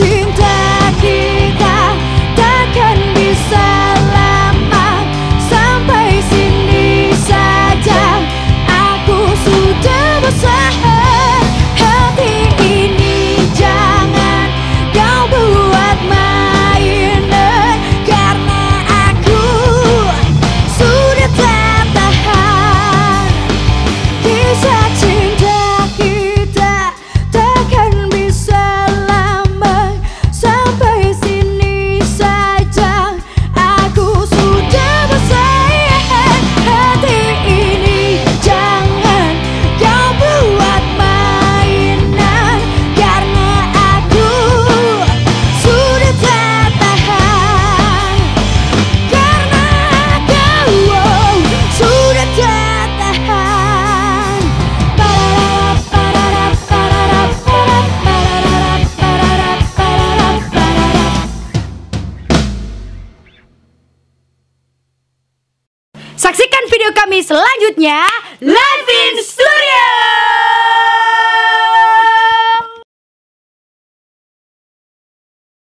tinta. Selanjutnya.